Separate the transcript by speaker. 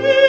Speaker 1: see.